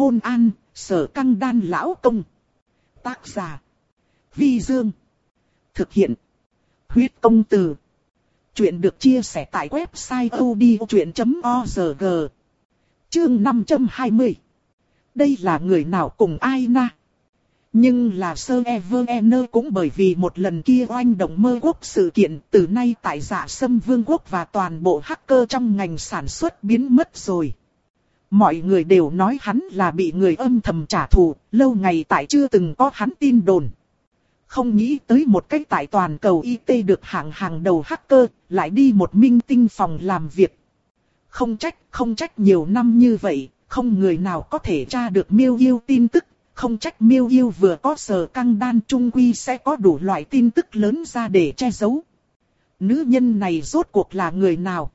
Hôn an, sở căng đan lão công. Tác giả. Vi Dương. Thực hiện. Huyết công từ. Chuyện được chia sẻ tại website odchuyện.org. Chương 520. Đây là người nào cùng ai na? Nhưng là Sơ Everener cũng bởi vì một lần kia oanh động mơ quốc sự kiện từ nay tại giả sâm vương quốc và toàn bộ hacker trong ngành sản xuất biến mất rồi. Mọi người đều nói hắn là bị người âm thầm trả thù, lâu ngày tại chưa từng có hắn tin đồn. Không nghĩ tới một cách tại toàn cầu IT được hạng hàng đầu hacker, lại đi một minh tinh phòng làm việc. Không trách, không trách nhiều năm như vậy, không người nào có thể tra được miêu yêu tin tức, không trách miêu yêu vừa có sờ căng đan trung quy sẽ có đủ loại tin tức lớn ra để che giấu. Nữ nhân này rốt cuộc là người nào?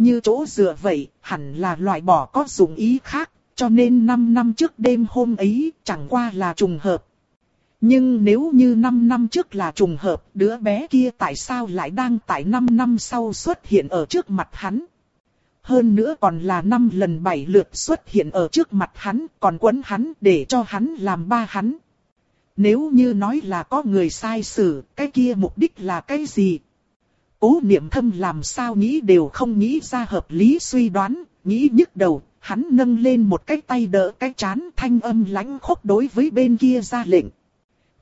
Như chỗ dựa vậy, hẳn là loại bỏ có dụng ý khác, cho nên 5 năm trước đêm hôm ấy chẳng qua là trùng hợp. Nhưng nếu như 5 năm trước là trùng hợp, đứa bé kia tại sao lại đang tại 5 năm sau xuất hiện ở trước mặt hắn? Hơn nữa còn là 5 lần 7 lượt xuất hiện ở trước mặt hắn, còn quấn hắn để cho hắn làm ba hắn. Nếu như nói là có người sai xử, cái kia mục đích là cái gì? Cố niệm thâm làm sao nghĩ đều không nghĩ ra hợp lý suy đoán, nghĩ nhức đầu, hắn nâng lên một cái tay đỡ cái chán thanh âm lãnh khốc đối với bên kia ra lệnh.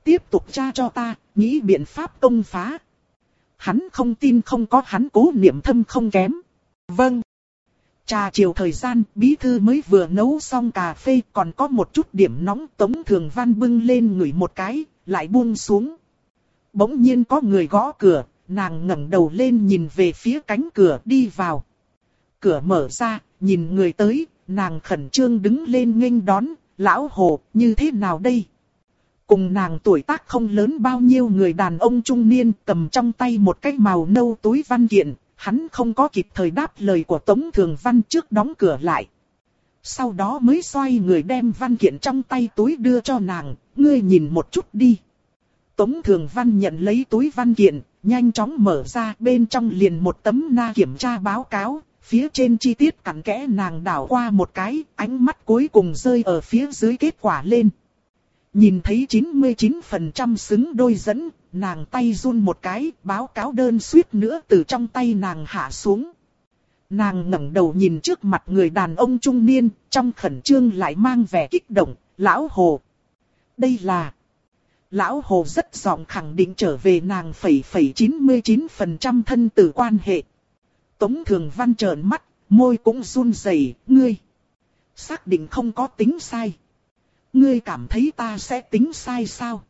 Tiếp tục tra cho ta, nghĩ biện pháp công phá. Hắn không tin không có hắn cố niệm thâm không kém. Vâng. Trà chiều thời gian, bí thư mới vừa nấu xong cà phê còn có một chút điểm nóng tống thường văn bưng lên ngửi một cái, lại buông xuống. Bỗng nhiên có người gõ cửa, nàng ngẩng đầu lên nhìn về phía cánh cửa đi vào. Cửa mở ra, nhìn người tới, nàng khẩn trương đứng lên nghênh đón, lão hồ, như thế nào đây? Cùng nàng tuổi tác không lớn bao nhiêu người đàn ông trung niên cầm trong tay một cái màu nâu túi văn kiện, hắn không có kịp thời đáp lời của Tống Thường Văn trước đóng cửa lại. Sau đó mới xoay người đem văn kiện trong tay túi đưa cho nàng, ngươi nhìn một chút đi. Tống Thường Văn nhận lấy túi văn kiện, nhanh chóng mở ra bên trong liền một tấm na kiểm tra báo cáo, phía trên chi tiết cặn kẽ nàng đảo qua một cái, ánh mắt cuối cùng rơi ở phía dưới kết quả lên. Nhìn thấy 99% xứng đôi dẫn, nàng tay run một cái, báo cáo đơn suýt nữa từ trong tay nàng hạ xuống. Nàng ngẩng đầu nhìn trước mặt người đàn ông trung niên, trong khẩn trương lại mang vẻ kích động, lão hồ. Đây là... Lão hồ rất giọng khẳng định trở về nàng phẩy phẩy 99% thân tử quan hệ. Tống thường văn trợn mắt, môi cũng run rẩy, ngươi. Xác định không có tính sai. Ngươi cảm thấy ta sẽ tính sai sao?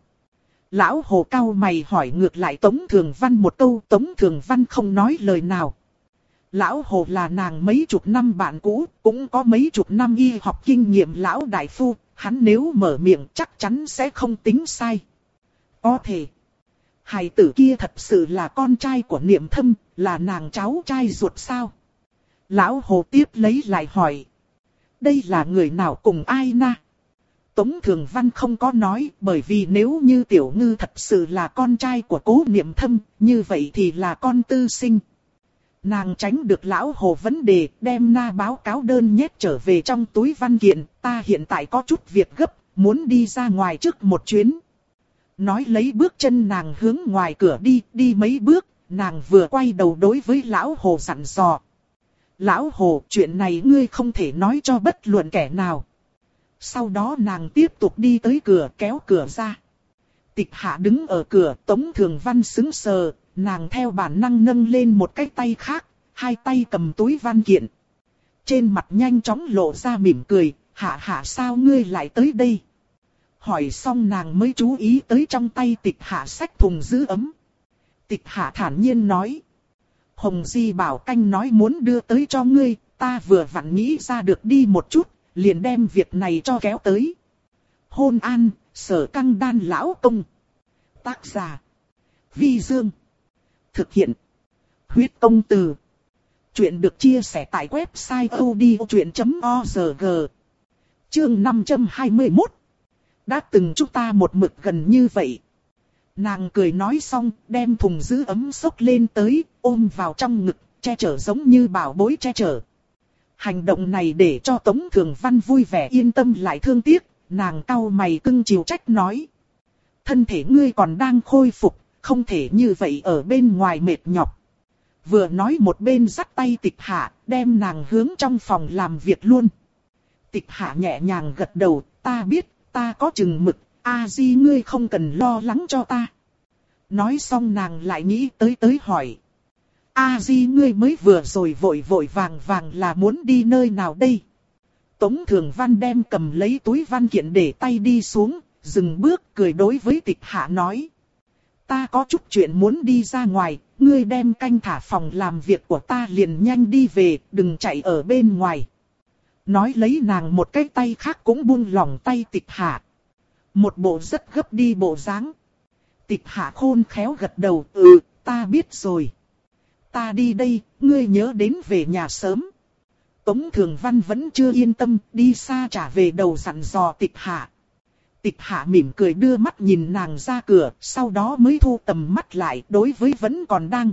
Lão hồ cao mày hỏi ngược lại Tống Thường Văn một câu Tống Thường Văn không nói lời nào. Lão hồ là nàng mấy chục năm bạn cũ, cũng có mấy chục năm y học kinh nghiệm lão đại phu, hắn nếu mở miệng chắc chắn sẽ không tính sai. Có thể. Hài tử kia thật sự là con trai của niệm thâm, là nàng cháu trai ruột sao? Lão hồ tiếp lấy lại hỏi. Đây là người nào cùng ai na? Tống Thường Văn không có nói, bởi vì nếu như Tiểu Ngư thật sự là con trai của cố niệm thâm, như vậy thì là con tư sinh. Nàng tránh được lão hồ vấn đề, đem na báo cáo đơn nhét trở về trong túi văn kiện, ta hiện tại có chút việc gấp, muốn đi ra ngoài trước một chuyến. Nói lấy bước chân nàng hướng ngoài cửa đi, đi mấy bước, nàng vừa quay đầu đối với lão hồ dặn dò. Lão hồ, chuyện này ngươi không thể nói cho bất luận kẻ nào. Sau đó nàng tiếp tục đi tới cửa kéo cửa ra. Tịch hạ đứng ở cửa tống thường văn xứng sờ, nàng theo bản năng nâng lên một cái tay khác, hai tay cầm túi văn kiện. Trên mặt nhanh chóng lộ ra mỉm cười, hạ hạ sao ngươi lại tới đây? Hỏi xong nàng mới chú ý tới trong tay tịch hạ sách thùng giữ ấm. Tịch hạ thản nhiên nói. Hồng Di bảo canh nói muốn đưa tới cho ngươi, ta vừa vặn nghĩ ra được đi một chút, liền đem việc này cho kéo tới. Hôn an, sở căng đan lão công. Tác giả. Vi Dương. Thực hiện. Huyết công từ. Chuyện được chia sẻ tại website odchuyện.org. Chương 521. Đã từng chúng ta một mực gần như vậy. Nàng cười nói xong, đem thùng giữ ấm sốc lên tới, ôm vào trong ngực, che chở giống như bảo bối che chở. Hành động này để cho Tống Thường Văn vui vẻ yên tâm lại thương tiếc, nàng cau mày cưng chiều trách nói. Thân thể ngươi còn đang khôi phục, không thể như vậy ở bên ngoài mệt nhọc. Vừa nói một bên dắt tay tịch hạ, đem nàng hướng trong phòng làm việc luôn. Tịch hạ nhẹ nhàng gật đầu, ta biết, ta có chừng mực, a di ngươi không cần lo lắng cho ta. Nói xong nàng lại nghĩ tới tới hỏi. a di ngươi mới vừa rồi vội vội vàng vàng là muốn đi nơi nào đây? Tống Thường Văn đem cầm lấy túi văn kiện để tay đi xuống, dừng bước cười đối với tịch hạ nói. Ta có chút chuyện muốn đi ra ngoài, ngươi đem canh thả phòng làm việc của ta liền nhanh đi về, đừng chạy ở bên ngoài. Nói lấy nàng một cái tay khác cũng buông lỏng tay tịch hạ. Một bộ rất gấp đi bộ dáng. Tịch hạ khôn khéo gật đầu, ừ, ta biết rồi. Ta đi đây, ngươi nhớ đến về nhà sớm. Tống Thường Văn vẫn chưa yên tâm, đi xa trả về đầu dặn dò tịch hạ. Tịch hạ mỉm cười đưa mắt nhìn nàng ra cửa, sau đó mới thu tầm mắt lại đối với vẫn còn đang.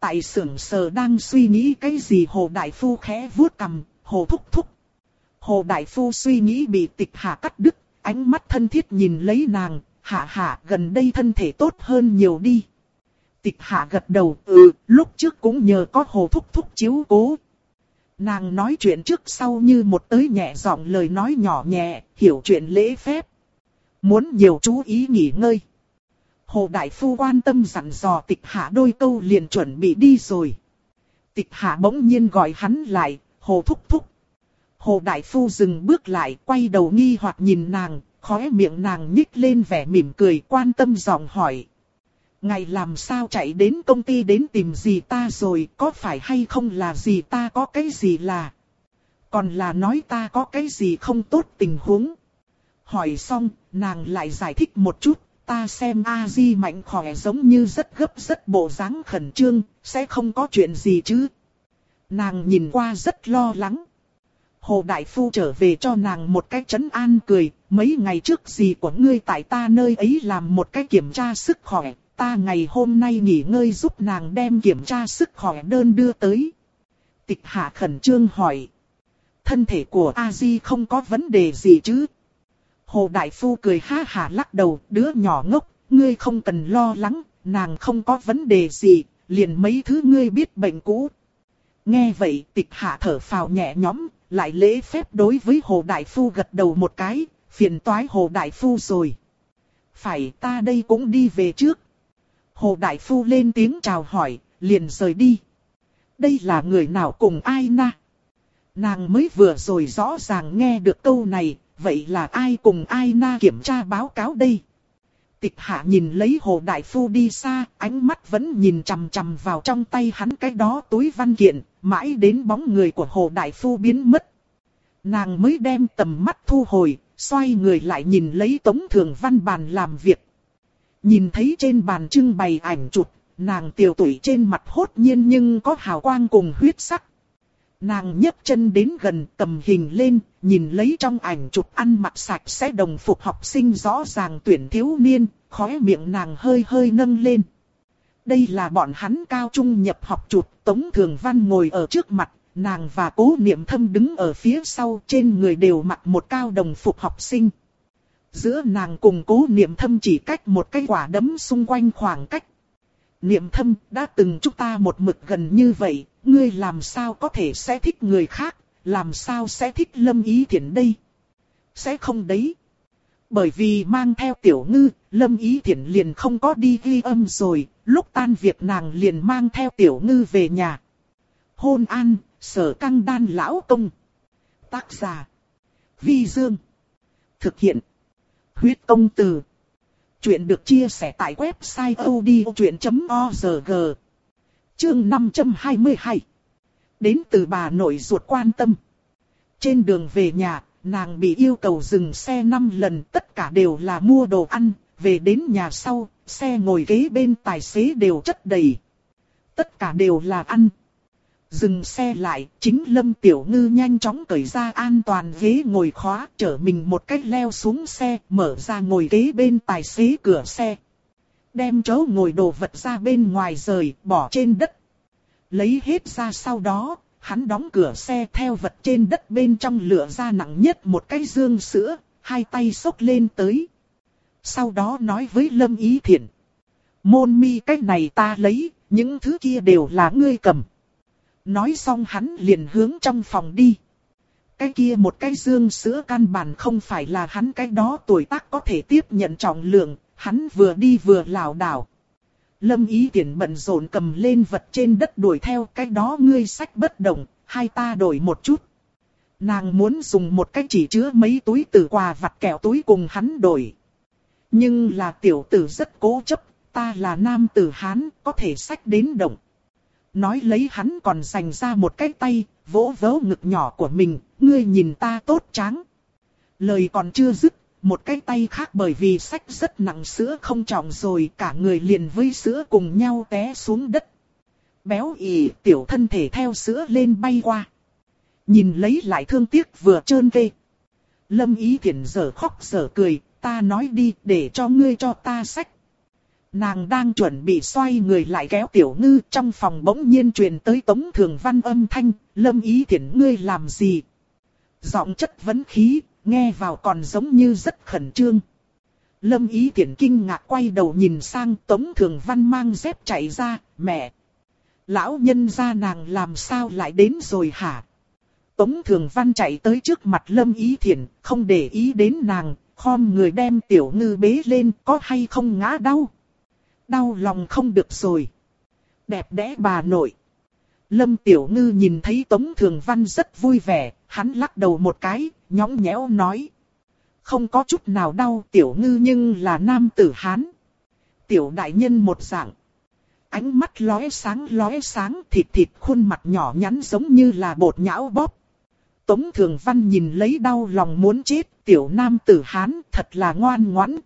Tại sưởng sờ đang suy nghĩ cái gì Hồ Đại Phu khẽ vuốt cầm, Hồ Thúc Thúc. Hồ Đại Phu suy nghĩ bị tịch hạ cắt đứt, ánh mắt thân thiết nhìn lấy nàng, hạ hạ gần đây thân thể tốt hơn nhiều đi. Tịch hạ gật đầu, ừ, lúc trước cũng nhờ có Hồ Thúc Thúc chiếu cố. Nàng nói chuyện trước sau như một tới nhẹ giọng lời nói nhỏ nhẹ, hiểu chuyện lễ phép. Muốn nhiều chú ý nghỉ ngơi. Hồ Đại Phu quan tâm dặn dò tịch hạ đôi câu liền chuẩn bị đi rồi. Tịch hạ bỗng nhiên gọi hắn lại, Hồ Thúc Thúc. Hồ Đại Phu dừng bước lại, quay đầu nghi hoặc nhìn nàng, khóe miệng nàng nhích lên vẻ mỉm cười quan tâm giọng hỏi. Ngày làm sao chạy đến công ty đến tìm gì ta rồi, có phải hay không là gì ta có cái gì là. Còn là nói ta có cái gì không tốt tình huống. Hỏi xong, nàng lại giải thích một chút, ta xem A-di mạnh khỏe giống như rất gấp rất bộ dáng khẩn trương, sẽ không có chuyện gì chứ. Nàng nhìn qua rất lo lắng. Hồ Đại Phu trở về cho nàng một cái chấn an cười, mấy ngày trước gì của ngươi tại ta nơi ấy làm một cái kiểm tra sức khỏe, ta ngày hôm nay nghỉ ngơi giúp nàng đem kiểm tra sức khỏe đơn đưa tới. Tịch hạ khẩn trương hỏi. Thân thể của A-di không có vấn đề gì chứ? Hồ Đại Phu cười ha hà lắc đầu, đứa nhỏ ngốc, ngươi không cần lo lắng, nàng không có vấn đề gì, liền mấy thứ ngươi biết bệnh cũ. Nghe vậy tịch hạ thở phào nhẹ nhõm, lại lễ phép đối với Hồ Đại Phu gật đầu một cái, phiền toái Hồ Đại Phu rồi. Phải ta đây cũng đi về trước. Hồ Đại Phu lên tiếng chào hỏi, liền rời đi. Đây là người nào cùng ai na? Nàng mới vừa rồi rõ ràng nghe được câu này, vậy là ai cùng ai na kiểm tra báo cáo đây? Tịch hạ nhìn lấy Hồ Đại Phu đi xa, ánh mắt vẫn nhìn chằm chằm vào trong tay hắn cái đó túi văn kiện, mãi đến bóng người của Hồ Đại Phu biến mất. Nàng mới đem tầm mắt thu hồi, xoay người lại nhìn lấy Tống Thường Văn bàn làm việc. Nhìn thấy trên bàn trưng bày ảnh chụp, nàng tiểu tuổi trên mặt hốt nhiên nhưng có hào quang cùng huyết sắc. Nàng nhấc chân đến gần cầm hình lên, nhìn lấy trong ảnh chụp ăn mặc sạch sẽ đồng phục học sinh rõ ràng tuyển thiếu niên, khóe miệng nàng hơi hơi nâng lên. Đây là bọn hắn cao trung nhập học chụp, Tống Thường Văn ngồi ở trước mặt, nàng và cố niệm thâm đứng ở phía sau trên người đều mặc một cao đồng phục học sinh. Giữa nàng cùng cố niệm thâm chỉ cách một cái quả đấm xung quanh khoảng cách. Niệm thâm đã từng chúng ta một mực gần như vậy, ngươi làm sao có thể sẽ thích người khác, làm sao sẽ thích lâm ý thiện đây? Sẽ không đấy. Bởi vì mang theo tiểu ngư, lâm ý thiện liền không có đi ghi âm rồi, lúc tan việc nàng liền mang theo tiểu ngư về nhà. Hôn an, sở căng đan lão công. Tác giả. Vi Dương. Thực hiện. Huyết công từ. Chuyện được chia sẻ tại website odchuyện.org. Chương 522. Đến từ bà nội ruột quan tâm. Trên đường về nhà, nàng bị yêu cầu dừng xe 5 lần tất cả đều là mua đồ ăn. Về đến nhà sau, xe ngồi ghế bên tài xế đều chất đầy. Tất cả đều là ăn. Dừng xe lại, chính Lâm Tiểu Ngư nhanh chóng cởi ra an toàn ghế ngồi khóa, chở mình một cách leo xuống xe, mở ra ngồi ghế bên tài xế cửa xe. Đem chỗ ngồi đồ vật ra bên ngoài rời, bỏ trên đất. Lấy hết ra sau đó, hắn đóng cửa xe theo vật trên đất bên trong lửa ra nặng nhất một cái dương sữa, hai tay xốc lên tới. Sau đó nói với Lâm Ý Thiển. Môn mi cái này ta lấy, những thứ kia đều là ngươi cầm. Nói xong hắn liền hướng trong phòng đi. Cái kia một cái dương sữa căn bản không phải là hắn cái đó tuổi tác có thể tiếp nhận trọng lượng, hắn vừa đi vừa lảo đảo. Lâm ý tiện bận rộn cầm lên vật trên đất đuổi theo cái đó ngươi sách bất động, hai ta đổi một chút. Nàng muốn dùng một cái chỉ chứa mấy túi tử quà vặt kẹo túi cùng hắn đổi. Nhưng là tiểu tử rất cố chấp, ta là nam tử Hán, có thể sách đến động. Nói lấy hắn còn dành ra một cái tay, vỗ vỗ ngực nhỏ của mình, ngươi nhìn ta tốt trắng. Lời còn chưa dứt, một cái tay khác bởi vì sách rất nặng sữa không trọng rồi cả người liền với sữa cùng nhau té xuống đất. Béo ỉ tiểu thân thể theo sữa lên bay qua. Nhìn lấy lại thương tiếc vừa trơn vê. Lâm ý thiện giờ khóc giờ cười, ta nói đi để cho ngươi cho ta sách. Nàng đang chuẩn bị xoay người lại kéo tiểu ngư trong phòng bỗng nhiên truyền tới tống thường văn âm thanh, lâm ý thiện ngươi làm gì? Giọng chất vấn khí, nghe vào còn giống như rất khẩn trương. Lâm ý thiện kinh ngạc quay đầu nhìn sang tống thường văn mang dép chạy ra, mẹ. Lão nhân gia nàng làm sao lại đến rồi hả? Tống thường văn chạy tới trước mặt lâm ý Thiển, không để ý đến nàng, khom người đem tiểu ngư bế lên có hay không ngã đau. Đau lòng không được rồi. Đẹp đẽ bà nội. Lâm Tiểu Ngư nhìn thấy Tống Thường Văn rất vui vẻ, hắn lắc đầu một cái, nhõng nhẽo nói. Không có chút nào đau Tiểu Ngư nhưng là nam tử Hán. Tiểu đại nhân một dạng. Ánh mắt lóe sáng lóe sáng thịt thịt khuôn mặt nhỏ nhắn giống như là bột nhão bóp. Tống Thường Văn nhìn lấy đau lòng muốn chết, tiểu nam tử Hán thật là ngoan ngoãn,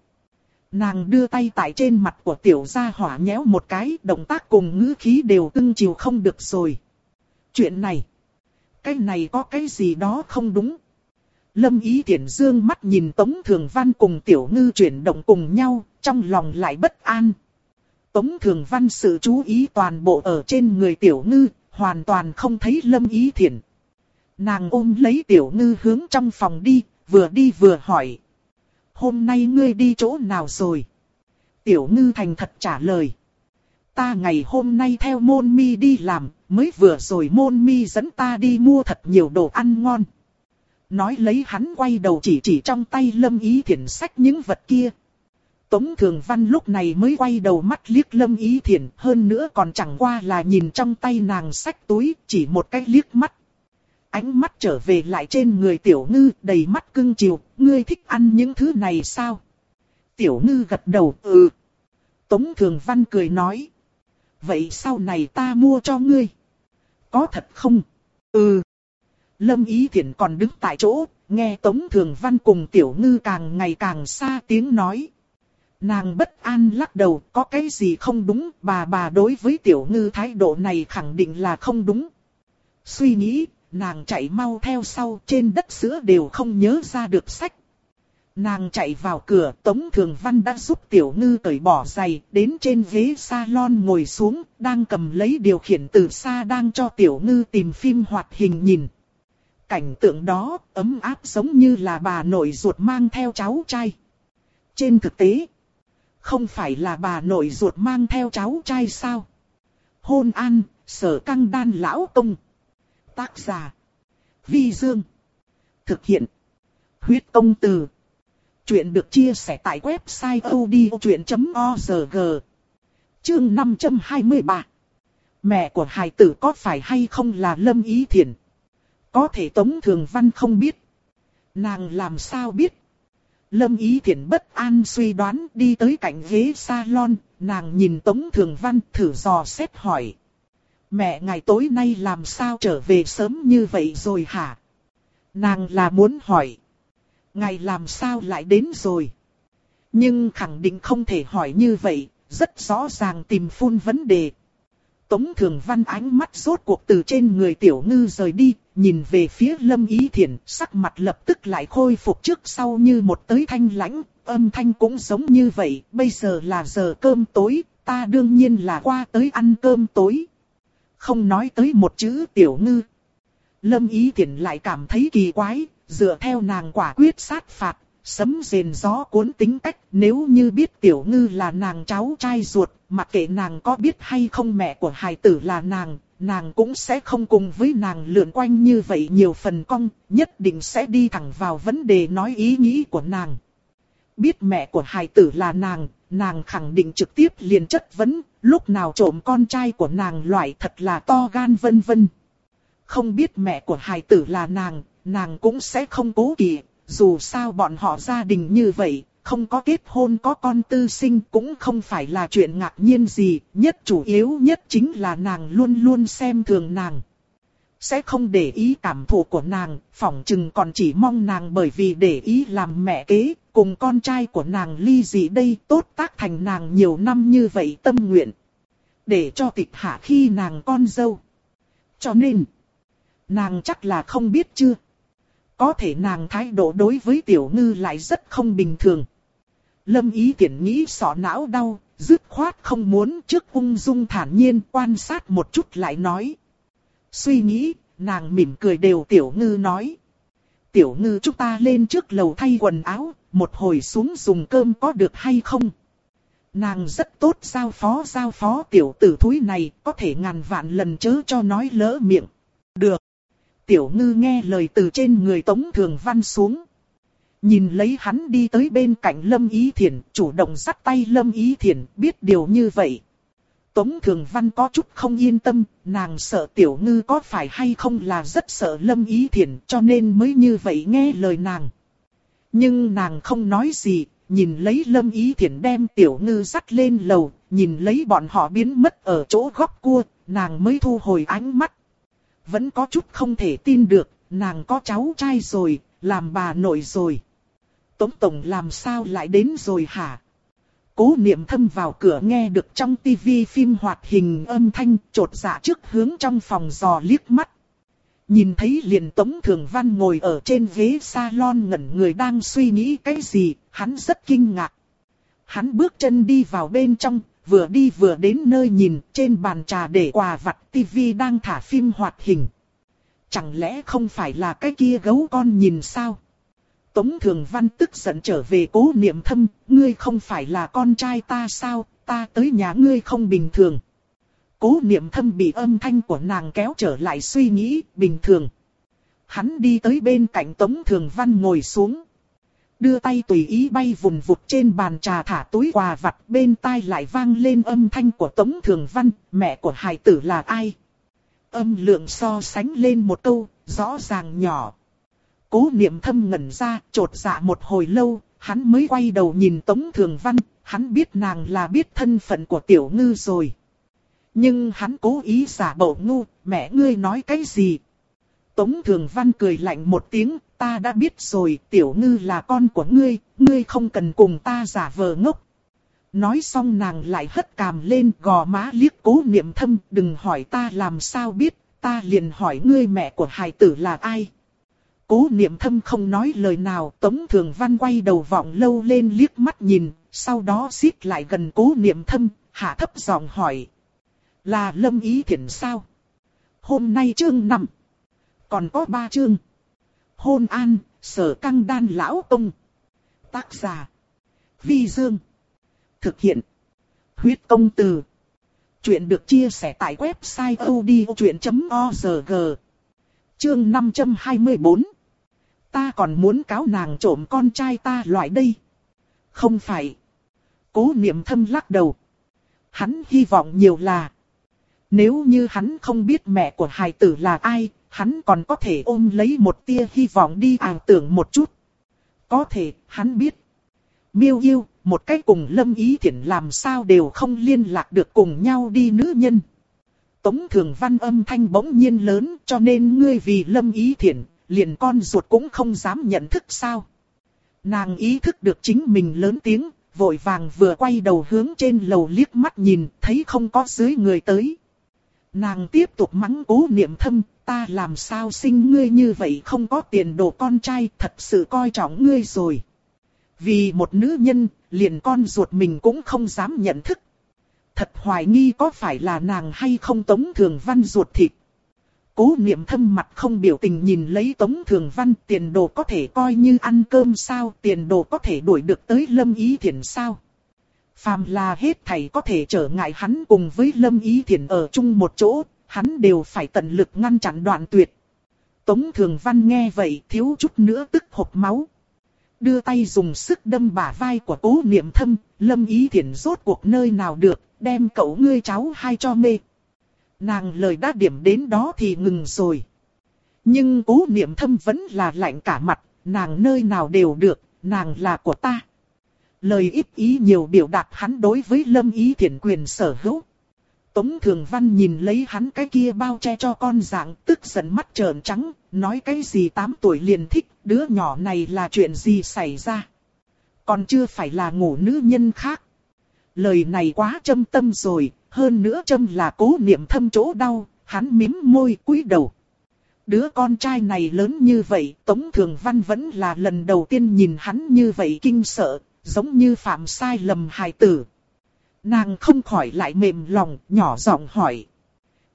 Nàng đưa tay tại trên mặt của tiểu gia hỏa nhéo một cái, động tác cùng ngữ khí đều cưng chiều không được rồi. Chuyện này, cái này có cái gì đó không đúng. Lâm ý thiển dương mắt nhìn Tống Thường Văn cùng tiểu ngư chuyển động cùng nhau, trong lòng lại bất an. Tống Thường Văn sự chú ý toàn bộ ở trên người tiểu ngư, hoàn toàn không thấy lâm ý thiển. Nàng ôm lấy tiểu ngư hướng trong phòng đi, vừa đi vừa hỏi, hôm nay ngươi đi chỗ nào rồi? Tiểu ngư thành thật trả lời. Ta ngày hôm nay theo môn mi đi làm, mới vừa rồi môn mi dẫn ta đi mua thật nhiều đồ ăn ngon. Nói lấy hắn quay đầu chỉ chỉ trong tay lâm ý Thiển sách những vật kia. Tống Thường Văn lúc này mới quay đầu mắt liếc Lâm Ý Thiển, hơn nữa còn chẳng qua là nhìn trong tay nàng sách túi, chỉ một cái liếc mắt ánh mắt trở về lại trên người tiểu ngư đầy mắt cưng chiều, ngươi thích ăn những thứ này sao? Tiểu ngư gật đầu, ừ. Tống Thường Văn cười nói. Vậy sau này ta mua cho ngươi. Có thật không? Ừ. Lâm Ý Thiển còn đứng tại chỗ, nghe Tống Thường Văn cùng Tiểu Ngư càng ngày càng xa tiếng nói. Nàng bất an lắc đầu, có cái gì không đúng, bà bà đối với Tiểu Ngư thái độ này khẳng định là không đúng. Suy nghĩ, nàng chạy mau theo sau trên đất sữa đều không nhớ ra được sách. Nàng chạy vào cửa, Tống Thường Văn đã giúp Tiểu Ngư cởi bỏ giày, đến trên ghế salon ngồi xuống, đang cầm lấy điều khiển từ xa đang cho Tiểu Ngư tìm phim hoạt hình nhìn. Cảnh tượng đó, ấm áp giống như là bà nội ruột mang theo cháu trai. Trên thực tế, không phải là bà nội ruột mang theo cháu trai sao? Hôn an, sở căng đan lão công. Tác giả. Vi Dương. Thực hiện. Huyết công từ. Chuyện được chia sẻ tại website odchuyện.org. Chương 523. Mẹ của hài tử có phải hay không là Lâm Ý Thiển? Có thể Tống Thường Văn không biết. Nàng làm sao biết? Lâm Ý Thiển bất an suy đoán đi tới cạnh ghế salon, nàng nhìn Tống Thường Văn thử dò xét hỏi. Mẹ ngày tối nay làm sao trở về sớm như vậy rồi hả? Nàng là muốn hỏi. Ngày làm sao lại đến rồi? Nhưng khẳng định không thể hỏi như vậy, rất rõ ràng tìm phun vấn đề. Tống Thường Văn ánh mắt rốt cuộc từ trên người tiểu ngư rời đi, nhìn về phía Lâm Ý Thiển, sắc mặt lập tức lại khôi phục trước sau như một tới thanh lãnh, âm thanh cũng giống như vậy, bây giờ là giờ cơm tối, ta đương nhiên là qua tới ăn cơm tối không nói tới một chữ tiểu ngư. Lâm Ý Thiển lại cảm thấy kỳ quái, dựa theo nàng quả quyết sát phạt, sấm rền gió cuốn tính cách, nếu như biết tiểu ngư là nàng cháu trai ruột, mặc kệ nàng có biết hay không mẹ của hài tử là nàng, nàng cũng sẽ không cùng với nàng lượn quanh như vậy nhiều phần cong, nhất định sẽ đi thẳng vào vấn đề nói ý nghĩ của nàng. Biết mẹ của hài tử là nàng, nàng khẳng định trực tiếp liền chất vấn, lúc nào trộm con trai của nàng loại thật là to gan vân vân. Không biết mẹ của hài tử là nàng, nàng cũng sẽ không cố kỵ, dù sao bọn họ gia đình như vậy, không có kết hôn có con tư sinh cũng không phải là chuyện ngạc nhiên gì, nhất chủ yếu nhất chính là nàng luôn luôn xem thường nàng. Sẽ không để ý cảm thụ của nàng, phỏng chừng còn chỉ mong nàng bởi vì để ý làm mẹ kế, cùng con trai của nàng ly dị đây tốt tác thành nàng nhiều năm như vậy tâm nguyện. Để cho tịch hạ khi nàng con dâu. Cho nên, nàng chắc là không biết chưa. Có thể nàng thái độ đối với tiểu ngư lại rất không bình thường. Lâm ý tiện nghĩ sọ não đau, dứt khoát không muốn trước ung dung thản nhiên quan sát một chút lại nói. Suy nghĩ, nàng mỉm cười đều tiểu ngư nói. Tiểu ngư chúng ta lên trước lầu thay quần áo, một hồi xuống dùng cơm có được hay không? Nàng rất tốt giao phó giao phó tiểu tử thúi này, có thể ngàn vạn lần chớ cho nói lỡ miệng. Được. Tiểu ngư nghe lời từ trên người Tống Thường Văn xuống. Nhìn lấy hắn đi tới bên cạnh Lâm Ý Thiển, chủ động dắt tay Lâm Ý Thiển, biết điều như vậy. Tống Thường Văn có chút không yên tâm, nàng sợ Tiểu Ngư có phải hay không là rất sợ Lâm Ý Thiển cho nên mới như vậy nghe lời nàng. Nhưng nàng không nói gì, nhìn lấy Lâm Ý Thiển đem Tiểu Ngư dắt lên lầu, nhìn lấy bọn họ biến mất ở chỗ góc cua, nàng mới thu hồi ánh mắt. Vẫn có chút không thể tin được, nàng có cháu trai rồi, làm bà nội rồi. Tống Tổng làm sao lại đến rồi hả? Cố niệm thâm vào cửa nghe được trong tivi phim hoạt hình âm thanh trột dạ trước hướng trong phòng dò liếc mắt. Nhìn thấy liền Tống Thường Văn ngồi ở trên ghế salon ngẩn người đang suy nghĩ cái gì, hắn rất kinh ngạc. Hắn bước chân đi vào bên trong, vừa đi vừa đến nơi nhìn trên bàn trà để quà vặt tivi đang thả phim hoạt hình. Chẳng lẽ không phải là cái kia gấu con nhìn sao? Tống Thường Văn tức giận trở về cố niệm thâm, ngươi không phải là con trai ta sao, ta tới nhà ngươi không bình thường. Cố niệm thâm bị âm thanh của nàng kéo trở lại suy nghĩ, bình thường. Hắn đi tới bên cạnh Tống Thường Văn ngồi xuống. Đưa tay tùy ý bay vùng vụt trên bàn trà thả túi quà vặt bên tai lại vang lên âm thanh của Tống Thường Văn, mẹ của hài tử là ai? Âm lượng so sánh lên một câu, rõ ràng nhỏ. Cố niệm thâm ngẩn ra, trột dạ một hồi lâu, hắn mới quay đầu nhìn Tống Thường Văn, hắn biết nàng là biết thân phận của tiểu ngư rồi. Nhưng hắn cố ý giả bộ ngu, mẹ ngươi nói cái gì? Tống Thường Văn cười lạnh một tiếng, ta đã biết rồi, tiểu ngư là con của ngươi, ngươi không cần cùng ta giả vờ ngốc. Nói xong nàng lại hất cằm lên gò má liếc cố niệm thâm, đừng hỏi ta làm sao biết, ta liền hỏi ngươi mẹ của hài tử là ai. Cố niệm thâm không nói lời nào, Tống Thường Văn quay đầu vọng lâu lên liếc mắt nhìn, sau đó xít lại gần cố niệm thâm, hạ thấp giọng hỏi. Là Lâm Ý Thiển sao? Hôm nay chương 5. Còn có 3 chương. Hôn an, sở căng đan lão tông. Tác giả. Vi Dương. Thực hiện. Huyết công từ. Chuyện được chia sẻ tại website odchuyện.org. Chương 524 Ta còn muốn cáo nàng trộm con trai ta loại đây. Không phải. Cố niệm thâm lắc đầu. Hắn hy vọng nhiều là. Nếu như hắn không biết mẹ của hài tử là ai, hắn còn có thể ôm lấy một tia hy vọng đi ảo tưởng một chút. Có thể, hắn biết. Miêu yêu, một cái cùng lâm ý thiện làm sao đều không liên lạc được cùng nhau đi nữ nhân. Tống thường văn âm thanh bỗng nhiên lớn cho nên ngươi vì lâm ý thiện, liền con ruột cũng không dám nhận thức sao. Nàng ý thức được chính mình lớn tiếng, vội vàng vừa quay đầu hướng trên lầu liếc mắt nhìn, thấy không có dưới người tới. Nàng tiếp tục mắng cố niệm thâm, ta làm sao sinh ngươi như vậy không có tiền đồ con trai, thật sự coi trọng ngươi rồi. Vì một nữ nhân, liền con ruột mình cũng không dám nhận thức. Thật hoài nghi có phải là nàng hay không tống thường văn ruột thịt. Cố niệm thâm mặt không biểu tình nhìn lấy Tống Thường Văn tiền đồ có thể coi như ăn cơm sao, tiền đồ có thể đuổi được tới Lâm Ý Thiển sao. Phàm là hết thầy có thể trở ngại hắn cùng với Lâm Ý Thiển ở chung một chỗ, hắn đều phải tận lực ngăn chặn đoạn tuyệt. Tống Thường Văn nghe vậy thiếu chút nữa tức hộc máu. Đưa tay dùng sức đâm bả vai của cố niệm thâm, Lâm Ý Thiển rốt cuộc nơi nào được, đem cậu ngươi cháu hai cho mê. Nàng lời đã điểm đến đó thì ngừng rồi. Nhưng cố niệm thâm vẫn là lạnh cả mặt, nàng nơi nào đều được, nàng là của ta. Lời ít ý nhiều biểu đạt hắn đối với lâm ý thiện quyền sở hữu. Tống Thường Văn nhìn lấy hắn cái kia bao che cho con dạng, tức giận mắt trợn trắng, nói cái gì 8 tuổi liền thích, đứa nhỏ này là chuyện gì xảy ra. Còn chưa phải là ngủ nữ nhân khác. Lời này quá châm tâm rồi, hơn nữa châm là cố niệm thâm chỗ đau, hắn mím môi cúi đầu. Đứa con trai này lớn như vậy, Tống Thường Văn vẫn là lần đầu tiên nhìn hắn như vậy kinh sợ, giống như phạm sai lầm hài tử. Nàng không khỏi lại mềm lòng, nhỏ giọng hỏi.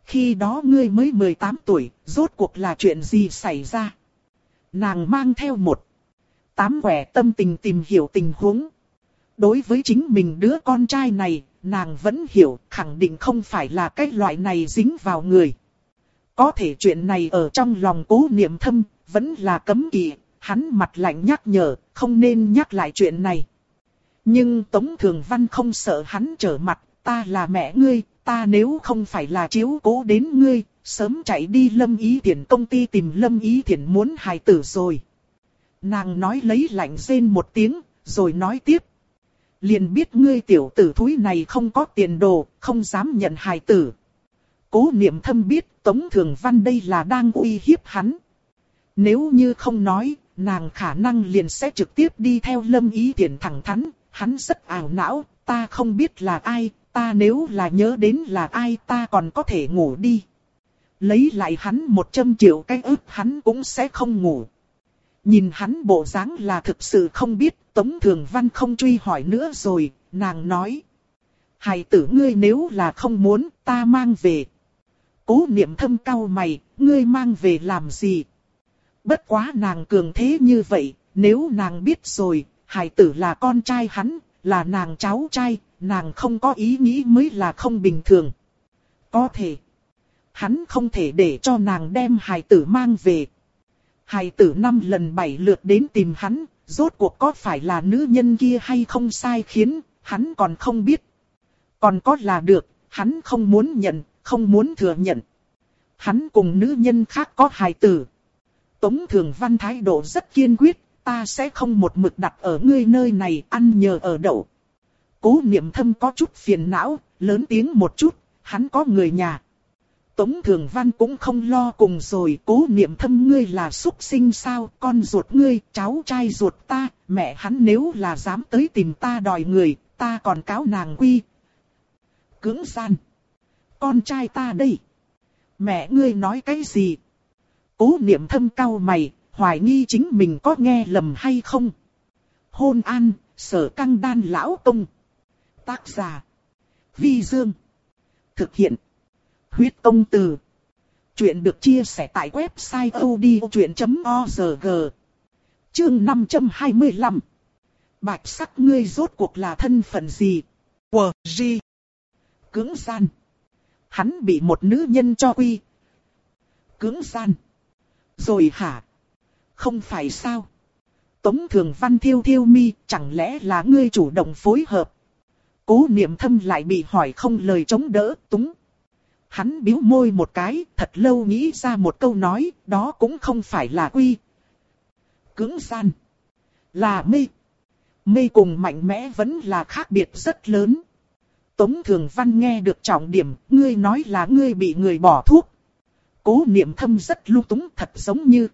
Khi đó ngươi mới 18 tuổi, rốt cuộc là chuyện gì xảy ra? Nàng mang theo một tám quẻ tâm tình tìm hiểu tình huống. Đối với chính mình đứa con trai này, nàng vẫn hiểu, khẳng định không phải là cái loại này dính vào người. Có thể chuyện này ở trong lòng cố niệm thâm, vẫn là cấm kỵ, hắn mặt lạnh nhắc nhở, không nên nhắc lại chuyện này. Nhưng Tống Thường Văn không sợ hắn trở mặt, ta là mẹ ngươi, ta nếu không phải là chiếu cố đến ngươi, sớm chạy đi Lâm Ý Thiển công ty tìm Lâm Ý Thiển muốn hài tử rồi. Nàng nói lấy lạnh rên một tiếng, rồi nói tiếp. Liền biết ngươi tiểu tử thúi này không có tiền đồ, không dám nhận hài tử. Cố niệm thâm biết Tống Thường Văn đây là đang uy hiếp hắn. Nếu như không nói, nàng khả năng liền sẽ trực tiếp đi theo Lâm Ý Thiển thẳng thắn, hắn rất ảo não, ta không biết là ai, ta nếu là nhớ đến là ai ta còn có thể ngủ đi. Lấy lại hắn một trăm triệu cái ức hắn cũng sẽ không ngủ. Nhìn hắn bộ dáng là thực sự không biết, Tống Thường Văn không truy hỏi nữa rồi, nàng nói. Hài tử ngươi nếu là không muốn, ta mang về. Cố niệm thâm cao mày, ngươi mang về làm gì? Bất quá nàng cường thế như vậy, nếu nàng biết rồi, Hải tử là con trai hắn, là nàng cháu trai, nàng không có ý nghĩ mới là không bình thường. Có thể, hắn không thể để cho nàng đem Hải tử mang về. Hải tử năm lần bảy lượt đến tìm hắn, rốt cuộc có phải là nữ nhân kia hay không sai khiến, hắn còn không biết. Còn có là được, hắn không muốn nhận, không muốn thừa nhận. Hắn cùng nữ nhân khác có hài tử. Tống Thường Văn thái độ rất kiên quyết, ta sẽ không một mực đặt ở ngươi nơi này ăn nhờ ở đậu. Cố niệm thâm có chút phiền não, lớn tiếng một chút, hắn có người nhà. Tống Thường Văn cũng không lo cùng rồi, cố niệm thâm ngươi là xuất sinh sao, con ruột ngươi, cháu trai ruột ta, mẹ hắn nếu là dám tới tìm ta đòi người, ta còn cáo nàng quy. Cưỡng gian. Con trai ta đây. Mẹ ngươi nói cái gì? Cố niệm thâm cao mày, hoài nghi chính mình có nghe lầm hay không. Hôn an, sở căng đan lão công. Tác giả. Vi Dương. Thực hiện. Huyết công từ. Chuyện được chia sẻ tại website odchuyện.org. Chương 525. Bạch sắc ngươi rốt cuộc là thân phận gì? Quờ, gì? Cưỡng gian. Hắn bị một nữ nhân cho quy. Cưỡng gian. Rồi hả? Không phải sao? Tống thường văn thiêu thiêu mi, chẳng lẽ là ngươi chủ động phối hợp? Cố niệm thâm lại bị hỏi không lời chống đỡ, túng. Hắn biếu môi một cái, thật lâu nghĩ ra một câu nói, đó cũng không phải là quy. Cứng gian. Là mê. Mê cùng mạnh mẽ vẫn là khác biệt rất lớn. Tống Thường Văn nghe được trọng điểm, ngươi nói là ngươi bị người bỏ thuốc. Cố niệm thâm rất lưu túng thật giống như.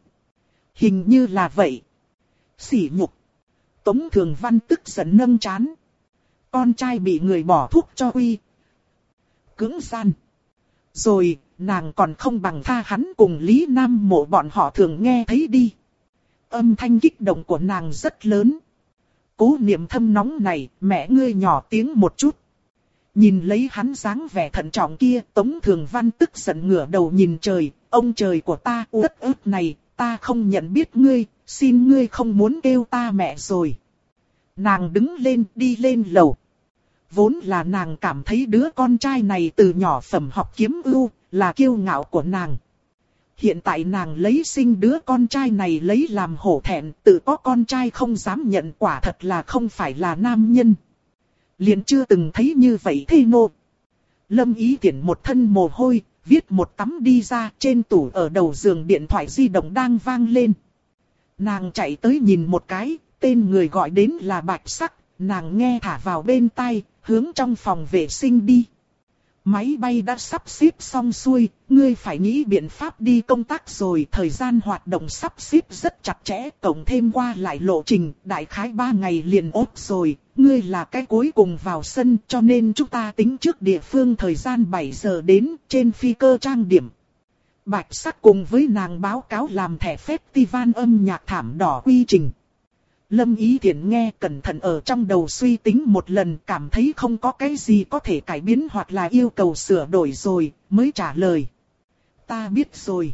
Hình như là vậy. Sỉ nhục. Tống Thường Văn tức giận nâng chán. Con trai bị người bỏ thuốc cho uy. Cứng gian. Rồi, nàng còn không bằng tha hắn cùng Lý Nam mộ bọn họ thường nghe thấy đi. Âm thanh kích động của nàng rất lớn. Cố niệm thâm nóng này, mẹ ngươi nhỏ tiếng một chút. Nhìn lấy hắn dáng vẻ thận trọng kia, Tống Thường Văn tức giận ngửa đầu nhìn trời, ông trời của ta uất ức này, ta không nhận biết ngươi, xin ngươi không muốn kêu ta mẹ rồi. Nàng đứng lên đi lên lầu. Vốn là nàng cảm thấy đứa con trai này từ nhỏ phẩm học kiếm ưu, là kiêu ngạo của nàng. Hiện tại nàng lấy sinh đứa con trai này lấy làm hổ thẹn, tự có con trai không dám nhận quả thật là không phải là nam nhân. Liền chưa từng thấy như vậy thê nô. Lâm ý tiện một thân mồ hôi, viết một tấm đi ra trên tủ ở đầu giường điện thoại di động đang vang lên. Nàng chạy tới nhìn một cái, tên người gọi đến là Bạch Sắc, nàng nghe thả vào bên tay hướng trong phòng vệ sinh đi. Máy bay đã sắp xếp xong xuôi, ngươi phải nghĩ biện pháp đi công tác rồi. Thời gian hoạt động sắp xếp rất chặt chẽ, cộng thêm qua lại lộ trình, đại khái 3 ngày liền ốp rồi. Ngươi là cái cuối cùng vào sân cho nên chúng ta tính trước địa phương thời gian 7 giờ đến trên phi cơ trang điểm. Bạch sắc cùng với nàng báo cáo làm thẻ festival âm nhạc thảm đỏ quy trình. Lâm Ý Thiển nghe cẩn thận ở trong đầu suy tính một lần cảm thấy không có cái gì có thể cải biến hoặc là yêu cầu sửa đổi rồi, mới trả lời. Ta biết rồi.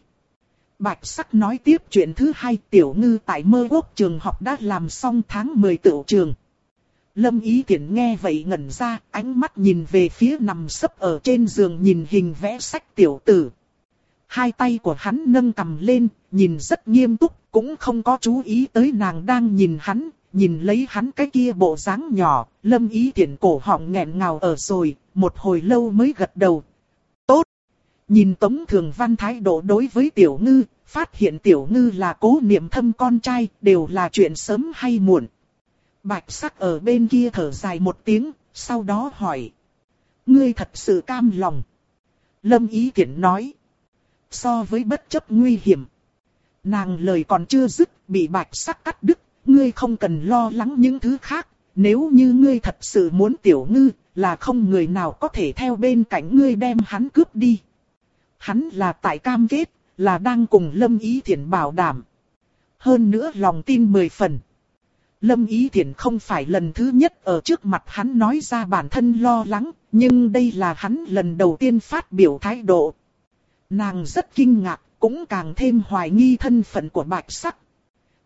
Bạch Sắc nói tiếp chuyện thứ hai tiểu ngư tại mơ quốc trường học đã làm xong tháng 10 tiểu trường. Lâm Ý Thiển nghe vậy ngẩn ra, ánh mắt nhìn về phía nằm sấp ở trên giường nhìn hình vẽ sách tiểu tử. Hai tay của hắn nâng cầm lên, nhìn rất nghiêm túc, cũng không có chú ý tới nàng đang nhìn hắn, nhìn lấy hắn cái kia bộ dáng nhỏ, lâm ý tiện cổ họng nghẹn ngào ở rồi, một hồi lâu mới gật đầu. Tốt! Nhìn Tống Thường Văn thái độ đối với Tiểu Ngư, phát hiện Tiểu Ngư là cố niệm thâm con trai, đều là chuyện sớm hay muộn. Bạch sắc ở bên kia thở dài một tiếng, sau đó hỏi. Ngươi thật sự cam lòng. Lâm ý tiễn nói. So với bất chấp nguy hiểm, Nàng lời còn chưa dứt, bị bạch sắc cắt đứt, ngươi không cần lo lắng những thứ khác, nếu như ngươi thật sự muốn tiểu ngư, là không người nào có thể theo bên cạnh ngươi đem hắn cướp đi. Hắn là tại cam kết, là đang cùng Lâm Ý Thiển bảo đảm. Hơn nữa lòng tin mười phần. Lâm Ý Thiển không phải lần thứ nhất ở trước mặt hắn nói ra bản thân lo lắng, nhưng đây là hắn lần đầu tiên phát biểu thái độ. Nàng rất kinh ngạc, cũng càng thêm hoài nghi thân phận của bạch sắc.